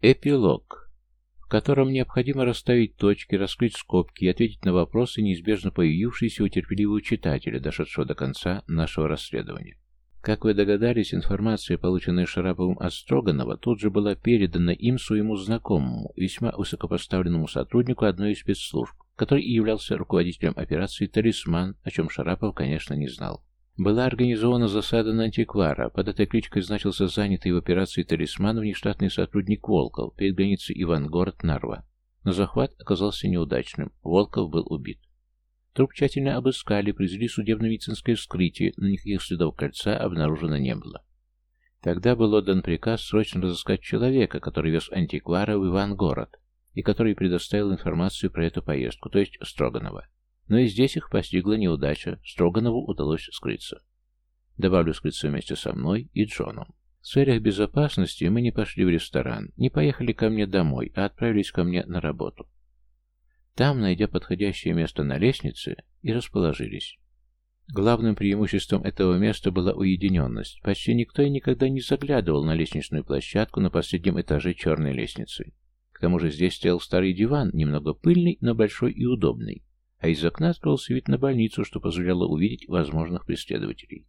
Эпилог, в котором необходимо расставить точки, раскрыть скобки и ответить на вопросы, неизбежно появившиеся у терпеливого читателя, дошедшего до конца нашего расследования. Как вы догадались, информация, полученная Шараповым от Строганова, тут же была передана им своему знакомому, весьма высокопоставленному сотруднику одной из спецслужб, который и являлся руководителем операции «Талисман», о чем Шарапов, конечно, не знал. Была организована засада на антиквара. Под этой кличкой значился занятый в операции «Талисман» внештатный сотрудник Волков перед границей Ивангород-Нарва. Но захват оказался неудачным. Волков был убит. Труп тщательно обыскали, произвели судебно-медицинское вскрытие, но никаких следов кольца обнаружено не было. Тогда был отдан приказ срочно разыскать человека, который вез антиквара в Ивангород, и который предоставил информацию про эту поездку, то есть Строганова. Но и здесь их постигла неудача, Строганову удалось скрыться. Добавлю скрыться вместе со мной и Джоном. В целях безопасности мы не пошли в ресторан, не поехали ко мне домой, а отправились ко мне на работу. Там, найдя подходящее место на лестнице, и расположились. Главным преимуществом этого места была уединенность. Почти никто и никогда не заглядывал на лестничную площадку на последнем этаже черной лестницы. К тому же здесь стоял старый диван, немного пыльный, но большой и удобный, а из окна открылся вид на больницу, что позволяло увидеть возможных преследователей.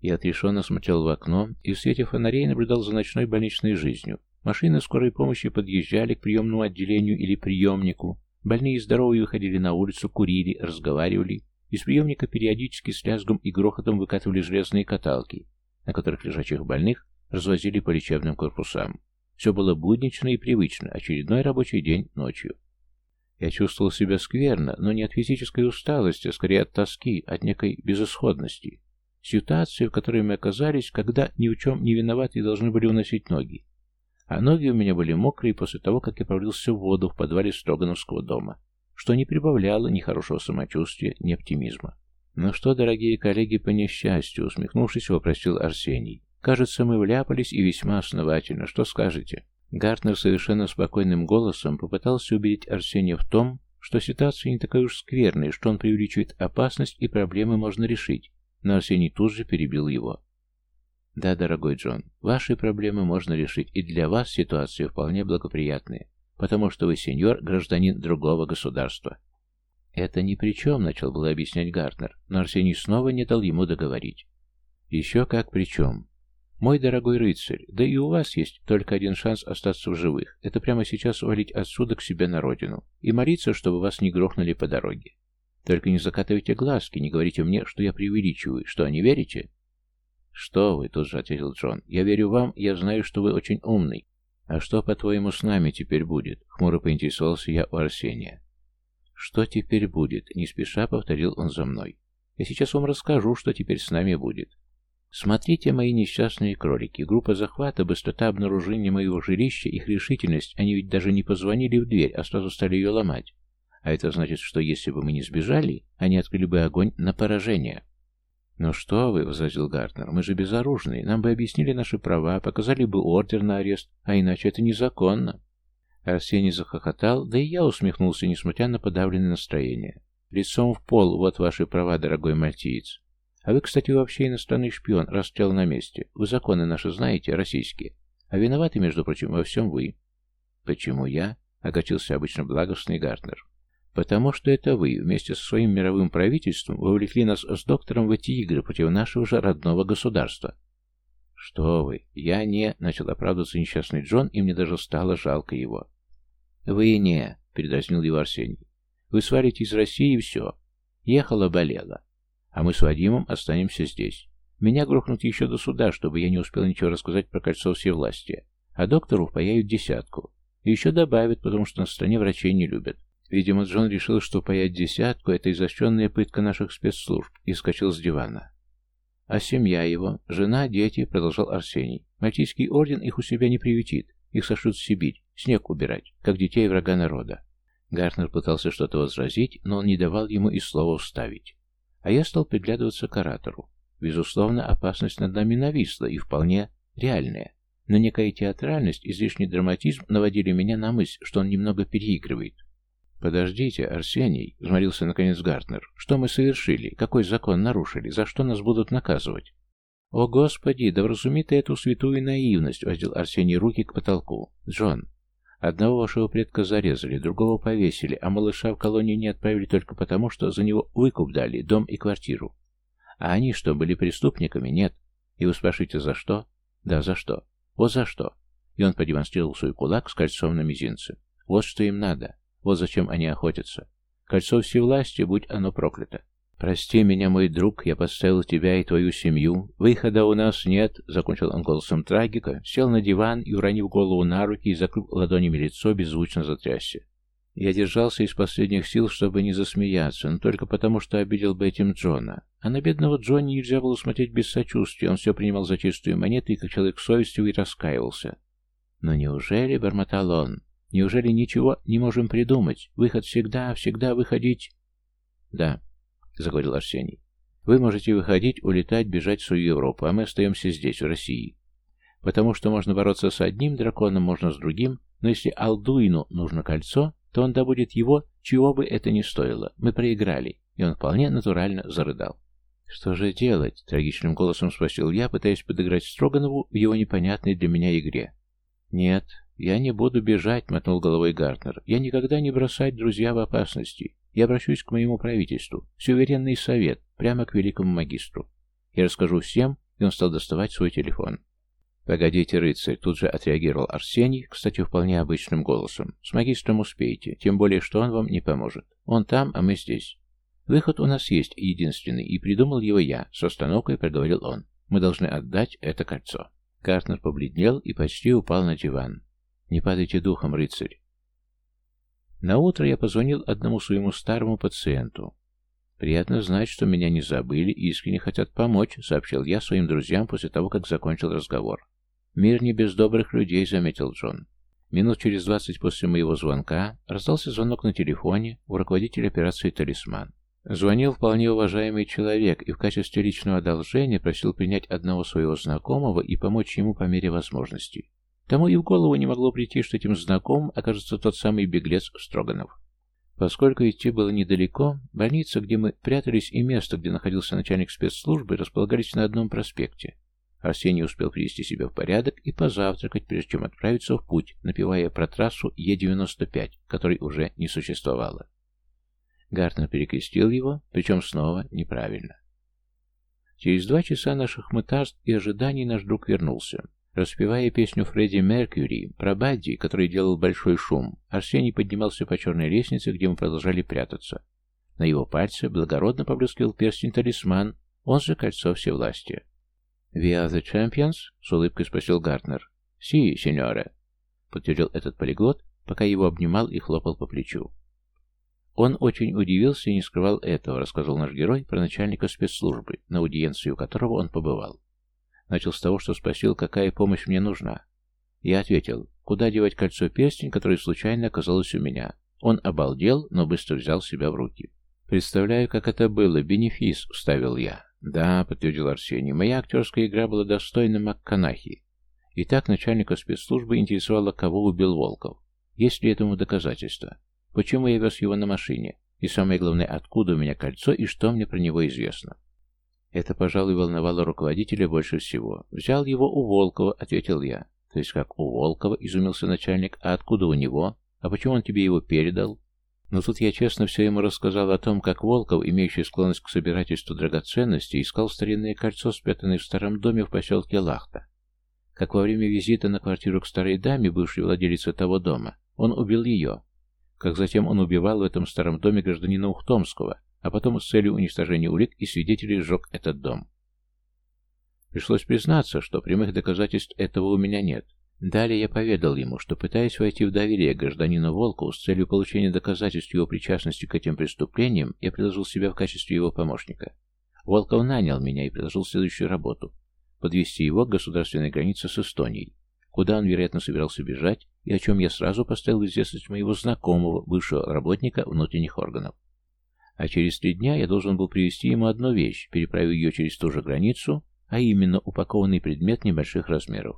Я отрешенно смотрел в окно и в свете фонарей наблюдал за ночной больничной жизнью. Машины скорой помощи подъезжали к приемному отделению или приемнику, Больные и здоровые выходили на улицу, курили, разговаривали. Из приемника периодически с лязгом и грохотом выкатывали железные каталки, на которых лежачих больных развозили по лечебным корпусам. Все было буднично и привычно, очередной рабочий день ночью. Я чувствовал себя скверно, но не от физической усталости, а скорее от тоски, от некой безысходности. Ситуация, в которой мы оказались, когда ни в чем не виноваты и должны были уносить ноги а ноги у меня были мокрые после того, как я провалился в воду в подвале Строгановского дома, что не прибавляло ни хорошего самочувствия, ни оптимизма. «Ну что, дорогие коллеги, по несчастью», — усмехнувшись, вопросил Арсений. «Кажется, мы вляпались и весьма основательно. Что скажете?» Гартнер совершенно спокойным голосом попытался убедить Арсения в том, что ситуация не такая уж скверная, что он преувеличивает опасность и проблемы можно решить, но Арсений тут же перебил его. Да, дорогой Джон, ваши проблемы можно решить, и для вас ситуация вполне благоприятная, потому что вы сеньор, гражданин другого государства. Это ни при чем, начал было объяснять Гартнер, но Арсений снова не дал ему договорить. Еще как при чем. Мой дорогой рыцарь, да и у вас есть только один шанс остаться в живых. Это прямо сейчас валить отсюда к себе на родину и молиться, чтобы вас не грохнули по дороге. Только не закатывайте глазки, не говорите мне, что я преувеличиваю. Что, не верите? «Что вы?» — тут же ответил Джон. «Я верю вам, я знаю, что вы очень умный. А что, по-твоему, с нами теперь будет?» — хмуро поинтересовался я у Арсения. «Что теперь будет?» — не спеша повторил он за мной. «Я сейчас вам расскажу, что теперь с нами будет. Смотрите, мои несчастные кролики. Группа захвата, быстрота обнаружения моего жилища, их решительность. Они ведь даже не позвонили в дверь, а сразу стали ее ломать. А это значит, что если бы мы не сбежали, они открыли бы огонь на поражение». «Ну что вы», — возразил Гартнер, — «мы же безоружные. Нам бы объяснили наши права, показали бы ордер на арест, а иначе это незаконно». Арсений захохотал, да и я усмехнулся, несмотря на подавленное настроение. «Лицом в пол, вот ваши права, дорогой мальтиец. А вы, кстати, вообще иностранный шпион, раз на месте. Вы законы наши знаете, российские. А виноваты, между прочим, во всем вы». «Почему я?» — окатился обычно благостный Гартнер. Потому что это вы, вместе со своим мировым правительством, вовлекли нас с доктором в эти игры против нашего же родного государства. Что вы, я не... Начал оправдываться несчастный Джон, и мне даже стало жалко его. Вы не... Передразнил его Арсений. Вы свалите из России и все. Ехала, болела. А мы с Вадимом останемся здесь. Меня грохнут еще до суда, чтобы я не успел ничего рассказать про кольцо всевластия. А доктору впаяют десятку. И еще добавят, потому что на стране врачей не любят. Видимо, Джон решил, что паять десятку — это изощренная пытка наших спецслужб, и скачал с дивана. А семья его, жена, дети, продолжал Арсений. Мальтийский орден их у себя не приютит, их сошлют в Сибирь, снег убирать, как детей врага народа. Гартнер пытался что-то возразить, но он не давал ему и слова вставить. А я стал приглядываться к оратору. Безусловно, опасность над нами нависла и вполне реальная. Но некая театральность, излишний драматизм наводили меня на мысль, что он немного переигрывает. «Подождите, Арсений», — взмолился наконец Гартнер, — «что мы совершили? Какой закон нарушили? За что нас будут наказывать?» «О, Господи, да вразуми ты эту святую наивность!» — воздел Арсений руки к потолку. «Джон, Одного вашего предка зарезали, другого повесили, а малыша в колонию не отправили только потому, что за него выкуп дали, дом и квартиру. А они что, были преступниками? Нет. И вы спрашиваете, за что? Да, за что. Вот за что. И он продемонстрировал свой кулак с кольцом на мизинце. Вот что им надо. Вот зачем они охотятся. Кольцо всевластия, будь оно проклято. «Прости меня, мой друг, я подставил тебя и твою семью. Выхода у нас нет», — закончил он голосом трагика, сел на диван и, уронив голову на руки и закрыв ладонями лицо, беззвучно затрясся. Я держался из последних сил, чтобы не засмеяться, но только потому, что обидел бы этим Джона. А на бедного Джонни нельзя было смотреть без сочувствия, он все принимал за чистую монету и, как человек и раскаивался. «Но неужели, — бормотал он, — неужели ничего не можем придумать? Выход всегда, всегда выходить...» «Да, — заговорил Арсений. «Вы можете выходить, улетать, бежать в свою Европу, а мы остаемся здесь, в России. Потому что можно бороться с одним драконом, можно с другим, но если Алдуину нужно кольцо, то он добудет его, чего бы это ни стоило. Мы проиграли». И он вполне натурально зарыдал. «Что же делать?» — трагичным голосом спросил я, пытаясь подыграть Строганову в его непонятной для меня игре. «Нет, я не буду бежать», — мотнул головой Гартнер. «Я никогда не бросать друзья в опасности. Я обращусь к моему правительству, суверенный совет, прямо к великому магистру. Я расскажу всем, и он стал доставать свой телефон. «Погодите, рыцарь», — тут же отреагировал Арсений, кстати, вполне обычным голосом. «С магистром успеете, тем более, что он вам не поможет. Он там, а мы здесь. Выход у нас есть, единственный, и придумал его я, с остановкой проговорил он. Мы должны отдать это кольцо». Картнер побледнел и почти упал на диван. «Не падайте духом, рыцарь. На утро я позвонил одному своему старому пациенту. «Приятно знать, что меня не забыли и искренне хотят помочь», — сообщил я своим друзьям после того, как закончил разговор. «Мир не без добрых людей», — заметил Джон. Минут через двадцать после моего звонка раздался звонок на телефоне у руководителя операции «Талисман». Звонил вполне уважаемый человек и в качестве личного одолжения просил принять одного своего знакомого и помочь ему по мере возможностей. Тому и в голову не могло прийти, что этим знакомым окажется тот самый беглец Строганов. Поскольку идти было недалеко, больница, где мы прятались, и место, где находился начальник спецслужбы, располагались на одном проспекте. Арсений успел привести себя в порядок и позавтракать, прежде чем отправиться в путь, напевая про трассу Е-95, которой уже не существовало. Гартнер перекрестил его, причем снова неправильно. Через два часа наших мытарств и ожиданий наш друг вернулся. Распевая песню Фредди Меркьюри про Бадди, который делал большой шум, Арсений поднимался по черной лестнице, где мы продолжали прятаться. На его пальце благородно поблескивал перстень-талисман, он же кольцо всевластия. «We are the champions?» — с улыбкой спросил Гартнер. «Си, сеньоре», — подтвердил этот полиглот, пока его обнимал и хлопал по плечу. Он очень удивился и не скрывал этого, рассказал наш герой про начальника спецслужбы, на аудиенцию которого он побывал. Начал с того, что спросил, какая помощь мне нужна. Я ответил, куда девать кольцо-перстень, которое случайно оказалось у меня. Он обалдел, но быстро взял себя в руки. «Представляю, как это было. Бенефис», — вставил я. «Да», — подтвердил Арсений, — «моя актерская игра была достойна Макканахи». Итак, начальника спецслужбы интересовало, кого убил Волков. Есть ли этому доказательства? Почему я вез его на машине? И самое главное, откуда у меня кольцо и что мне про него известно? Это, пожалуй, волновало руководителя больше всего. «Взял его у Волкова», — ответил я. «То есть как у Волкова?» — изумился начальник. «А откуда у него? А почему он тебе его передал?» Но тут я честно все ему рассказал о том, как Волков, имеющий склонность к собирательству драгоценностей, искал старинное кольцо, спрятанное в старом доме в поселке Лахта. Как во время визита на квартиру к старой даме, бывшей владелице того дома, он убил ее. Как затем он убивал в этом старом доме гражданина Ухтомского, а потом с целью уничтожения улик и свидетелей сжег этот дом. Пришлось признаться, что прямых доказательств этого у меня нет. Далее я поведал ему, что пытаясь войти в доверие гражданину Волкову с целью получения доказательств его причастности к этим преступлениям, я предложил себя в качестве его помощника. Волков нанял меня и предложил следующую работу – подвести его к государственной границе с Эстонией, куда он, вероятно, собирался бежать, и о чем я сразу поставил известность моего знакомого, бывшего работника внутренних органов. А через три дня я должен был привезти ему одну вещь, переправив ее через ту же границу, а именно упакованный предмет небольших размеров.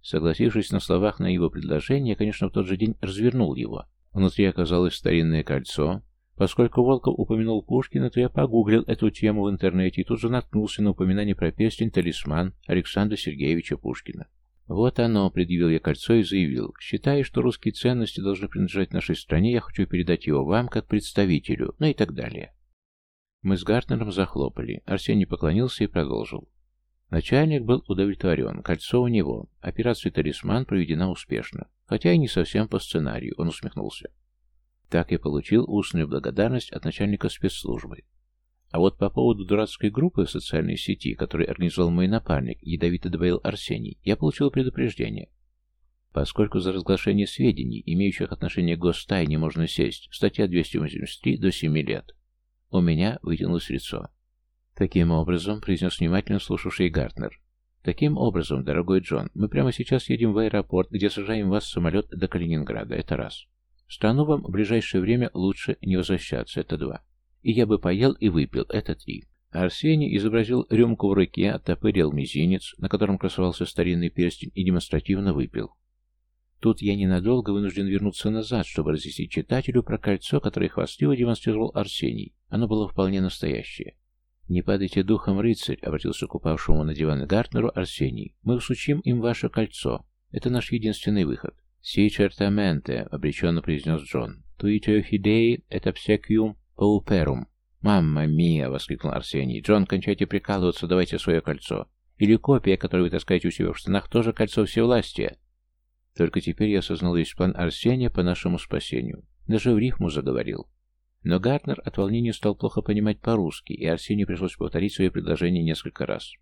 Согласившись на словах на его предложение, я, конечно, в тот же день развернул его. Внутри оказалось старинное кольцо. Поскольку Волков упомянул Пушкина, то я погуглил эту тему в интернете и тут же наткнулся на упоминание про перстень-талисман Александра Сергеевича Пушкина. Вот оно, предъявил я кольцо и заявил. Считая, что русские ценности должны принадлежать нашей стране, я хочу передать его вам как представителю, ну и так далее. Мы с Гартнером захлопали. Арсений поклонился и продолжил. Начальник был удовлетворен. Кольцо у него. Операция «Талисман» проведена успешно. Хотя и не совсем по сценарию, он усмехнулся. Так я получил устную благодарность от начальника спецслужбы. А вот по поводу дурацкой группы в социальной сети, которую организовал мой напарник, ядовито добавил Арсений, я получил предупреждение. Поскольку за разглашение сведений, имеющих отношение к гостайне, можно сесть, статья 283 до 7 лет. У меня вытянулось лицо. Таким образом, произнес внимательно слушавший Гартнер. Таким образом, дорогой Джон, мы прямо сейчас едем в аэропорт, где сажаем вас в самолет до Калининграда. Это раз. В страну вам в ближайшее время лучше не возвращаться. Это два и я бы поел и выпил, это три. Арсений изобразил рюмку в руке, оттопырил мизинец, на котором красовался старинный перстень, и демонстративно выпил. Тут я ненадолго вынужден вернуться назад, чтобы разъяснить читателю про кольцо, которое хвастливо демонстрировал Арсений. Оно было вполне настоящее. «Не падайте духом, рыцарь», — обратился к упавшему на диван Гартнеру Арсений. «Мы всучим им ваше кольцо. Это наш единственный выход». «Си чертаменте», — обреченно произнес Джон. «Туитио фидеи, это псекиум «Пауперум!» «Мамма мия!» — воскликнул Арсений. «Джон, кончайте прикалываться, давайте свое кольцо. Или копия, которую вы таскаете у себя в штанах, тоже кольцо всевластия». Только теперь я осознал весь план Арсения по нашему спасению. Даже в рифму заговорил. Но Гартнер от волнения стал плохо понимать по-русски, и Арсению пришлось повторить свое предложение несколько раз.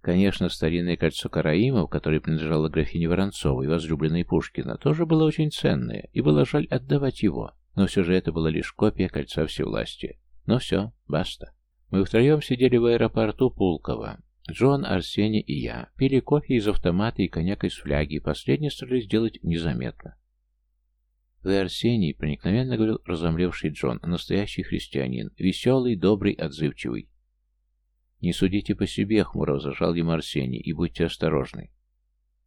Конечно, старинное кольцо Караимов, которое принадлежало графине Воронцовой, возлюбленной Пушкина, тоже было очень ценное, и было жаль отдавать его. Но все же это была лишь копия кольца всевластия. Ну все, баста. Мы втроем сидели в аэропорту Пулково. Джон, Арсений и я. Пили кофе из автомата и коньяк из фляги, и последнее старались сделать незаметно. «Вы, Арсений», — проникновенно говорил разомлевший Джон, — «настоящий христианин, веселый, добрый, отзывчивый». «Не судите по себе», — хмуро возражал ему Арсений, — «и будьте осторожны».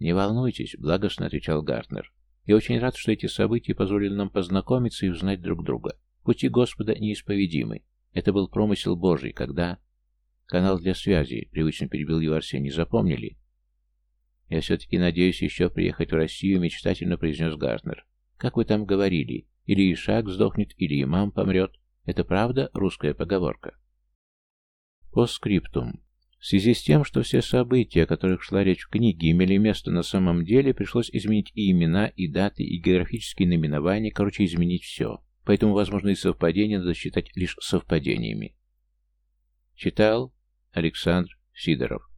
«Не волнуйтесь», — благостно отвечал Гартнер. Я очень рад, что эти события позволили нам познакомиться и узнать друг друга. Пути Господа неисповедимы. Это был промысел Божий, когда... Канал для связи, привычно перебил его Арсений, запомнили? Я все-таки надеюсь еще приехать в Россию, мечтательно произнес Гартнер. Как вы там говорили, или Ишак сдохнет, или имам помрет. Это правда русская поговорка? По скриптум. В связи с тем, что все события, о которых шла речь в книге, имели место на самом деле, пришлось изменить и имена, и даты, и географические наименования, короче, изменить все. Поэтому возможные совпадения надо считать лишь совпадениями. Читал Александр Сидоров